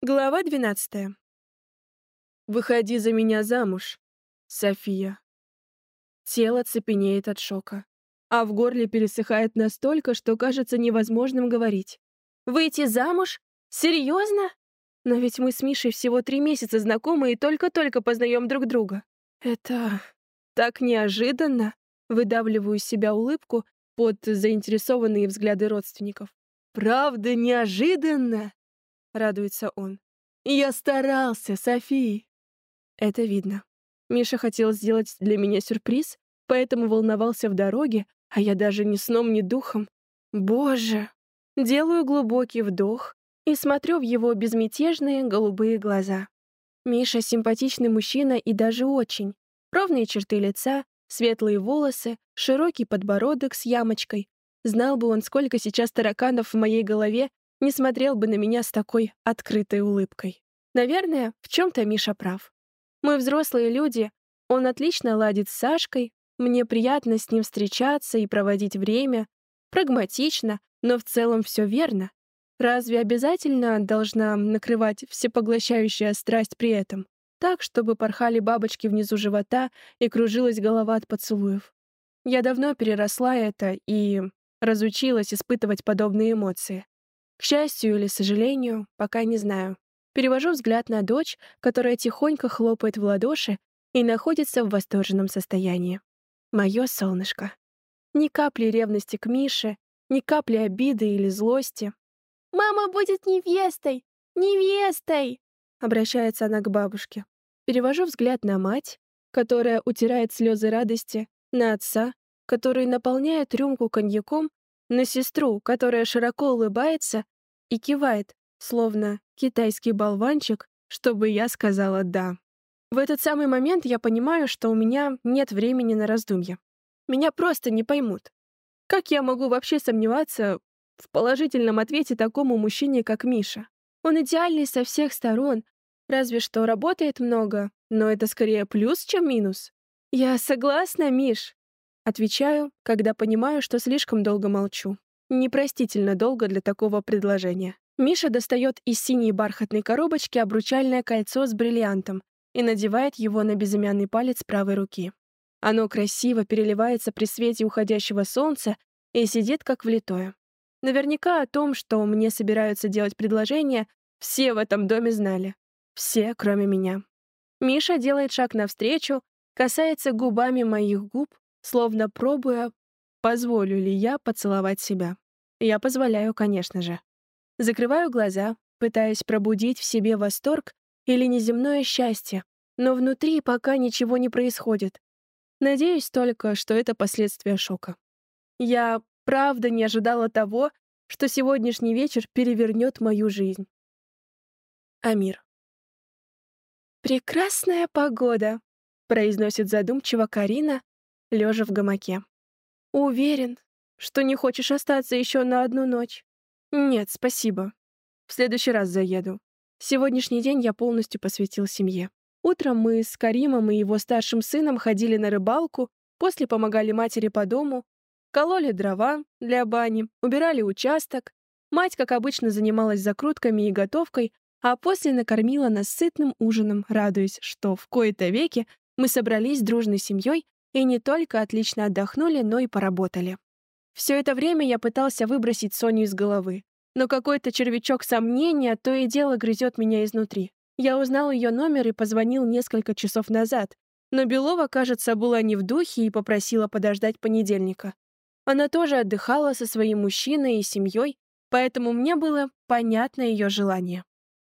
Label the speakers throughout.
Speaker 1: Глава 12. Выходи за меня замуж, София. Тело цепенеет от шока, а в горле пересыхает настолько, что кажется невозможным говорить. Выйти замуж? Серьезно? Но ведь мы с Мишей всего три месяца знакомы и только-только познаем друг друга. Это так неожиданно. Выдавливаю из себя улыбку под заинтересованные взгляды родственников. Правда, неожиданно радуется он. «Я старался, Софи!» Это видно. Миша хотел сделать для меня сюрприз, поэтому волновался в дороге, а я даже ни сном, ни духом. Боже! Делаю глубокий вдох и смотрю в его безмятежные голубые глаза. Миша — симпатичный мужчина и даже очень. Ровные черты лица, светлые волосы, широкий подбородок с ямочкой. Знал бы он, сколько сейчас тараканов в моей голове, не смотрел бы на меня с такой открытой улыбкой. Наверное, в чем-то Миша прав. Мы взрослые люди, он отлично ладит с Сашкой, мне приятно с ним встречаться и проводить время, прагматично, но в целом все верно. Разве обязательно должна накрывать всепоглощающая страсть при этом? Так, чтобы порхали бабочки внизу живота и кружилась голова от поцелуев. Я давно переросла это и разучилась испытывать подобные эмоции. К счастью или сожалению, пока не знаю. Перевожу взгляд на дочь, которая тихонько хлопает в ладоши и находится в восторженном состоянии. Мое солнышко. Ни капли ревности к Мише, ни капли обиды или злости. «Мама будет невестой! Невестой!» Обращается она к бабушке. Перевожу взгляд на мать, которая утирает слезы радости, на отца, который наполняет рюмку коньяком на сестру, которая широко улыбается и кивает, словно китайский болванчик, чтобы я сказала «да». В этот самый момент я понимаю, что у меня нет времени на раздумья. Меня просто не поймут. Как я могу вообще сомневаться в положительном ответе такому мужчине, как Миша? Он идеальный со всех сторон, разве что работает много, но это скорее плюс, чем минус. Я согласна, Миш. Отвечаю, когда понимаю, что слишком долго молчу. Непростительно долго для такого предложения. Миша достает из синей бархатной коробочки обручальное кольцо с бриллиантом и надевает его на безымянный палец правой руки. Оно красиво переливается при свете уходящего солнца и сидит как влитое. Наверняка о том, что мне собираются делать предложение, все в этом доме знали. Все, кроме меня. Миша делает шаг навстречу, касается губами моих губ, словно пробуя, позволю ли я поцеловать себя. Я позволяю, конечно же. Закрываю глаза, пытаясь пробудить в себе восторг или неземное счастье, но внутри пока ничего не происходит. Надеюсь только, что это последствия шока. Я правда не ожидала того, что сегодняшний вечер перевернет мою жизнь. Амир. «Прекрасная погода», — произносит задумчиво Карина, лежа в гамаке. «Уверен, что не хочешь остаться еще на одну ночь?» «Нет, спасибо. В следующий раз заеду. Сегодняшний день я полностью посвятил семье. Утром мы с Каримом и его старшим сыном ходили на рыбалку, после помогали матери по дому, кололи дрова для бани, убирали участок. Мать, как обычно, занималась закрутками и готовкой, а после накормила нас сытным ужином, радуясь, что в кои-то веки мы собрались дружной семьей и не только отлично отдохнули, но и поработали. Все это время я пытался выбросить Соню из головы, но какой-то червячок сомнения то и дело грызет меня изнутри. Я узнал ее номер и позвонил несколько часов назад, но Белова, кажется, была не в духе и попросила подождать понедельника. Она тоже отдыхала со своим мужчиной и семьей, поэтому мне было понятно ее желание.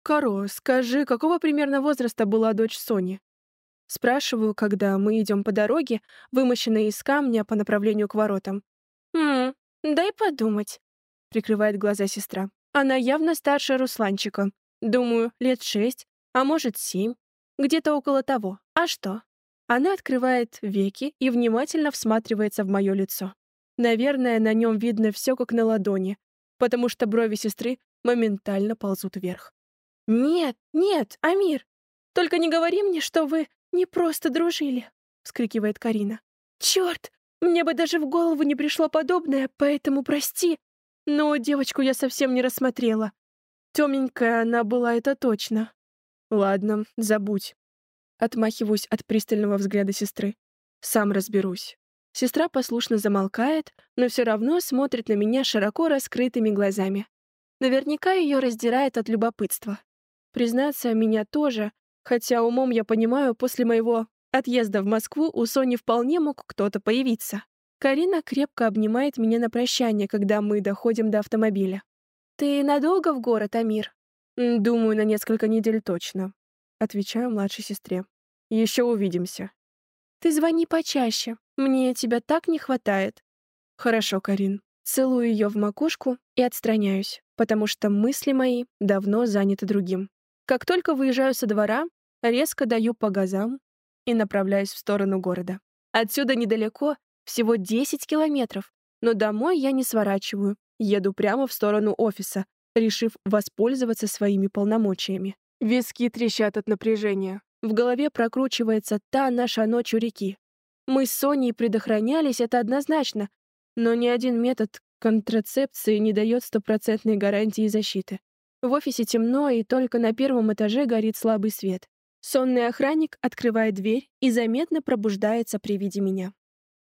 Speaker 1: «Каро, скажи, какого примерно возраста была дочь Сони?» Спрашиваю, когда мы идем по дороге, вымощенной из камня по направлению к воротам. «Хм, дай подумать», — прикрывает глаза сестра. «Она явно старше Русланчика. Думаю, лет шесть, а может, семь. Где-то около того. А что?» Она открывает веки и внимательно всматривается в мое лицо. Наверное, на нем видно все как на ладони, потому что брови сестры моментально ползут вверх. «Нет, нет, Амир, только не говори мне, что вы не просто дружили», — вскрикивает Карина. «Черт, мне бы даже в голову не пришло подобное, поэтому прости. Но девочку я совсем не рассмотрела. Темненькая она была, это точно. Ладно, забудь. Отмахиваюсь от пристального взгляда сестры. Сам разберусь. Сестра послушно замолкает, но все равно смотрит на меня широко раскрытыми глазами. Наверняка ее раздирает от любопытства. Признаться, меня тоже, хотя умом я понимаю, после моего отъезда в Москву у Сони вполне мог кто-то появиться. Карина крепко обнимает меня на прощание, когда мы доходим до автомобиля. «Ты надолго в город, Амир?» «Думаю, на несколько недель точно», — отвечаю младшей сестре. «Еще увидимся». «Ты звони почаще. Мне тебя так не хватает». «Хорошо, Карин». Целую ее в макушку и отстраняюсь, потому что мысли мои давно заняты другим. Как только выезжаю со двора, резко даю по газам и направляюсь в сторону города. Отсюда недалеко, всего 10 километров, но домой я не сворачиваю, еду прямо в сторону офиса, решив воспользоваться своими полномочиями. Виски трещат от напряжения. В голове прокручивается та наша ночь у реки. Мы с Соней предохранялись, это однозначно, но ни один метод контрацепции не дает стопроцентной гарантии защиты. В офисе темно, и только на первом этаже горит слабый свет. Сонный охранник открывает дверь и заметно пробуждается при виде меня.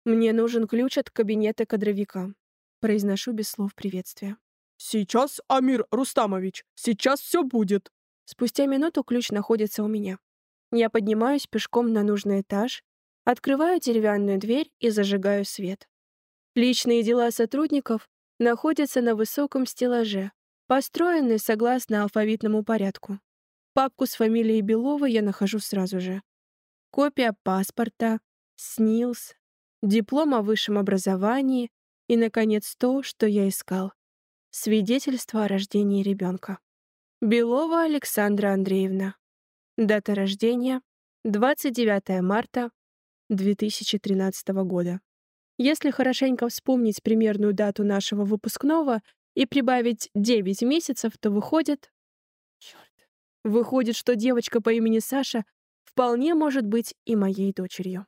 Speaker 1: «Мне нужен ключ от кабинета кадровика», — произношу без слов приветствия.
Speaker 2: «Сейчас, Амир Рустамович, сейчас все будет».
Speaker 1: Спустя минуту ключ находится у меня. Я поднимаюсь пешком на нужный этаж, открываю деревянную дверь и зажигаю свет. Личные дела сотрудников находятся на высоком стеллаже, построенные согласно алфавитному порядку. Папку с фамилией Белова я нахожу сразу же. Копия паспорта, СНИЛС, диплом о высшем образовании и, наконец, то, что я искал. Свидетельство о рождении ребенка. Белова Александра Андреевна. Дата рождения — 29 марта 2013 года. Если хорошенько вспомнить примерную дату нашего выпускного и прибавить 9 месяцев, то выходит... Черт. Выходит, что девочка по имени Саша вполне может быть и моей дочерью.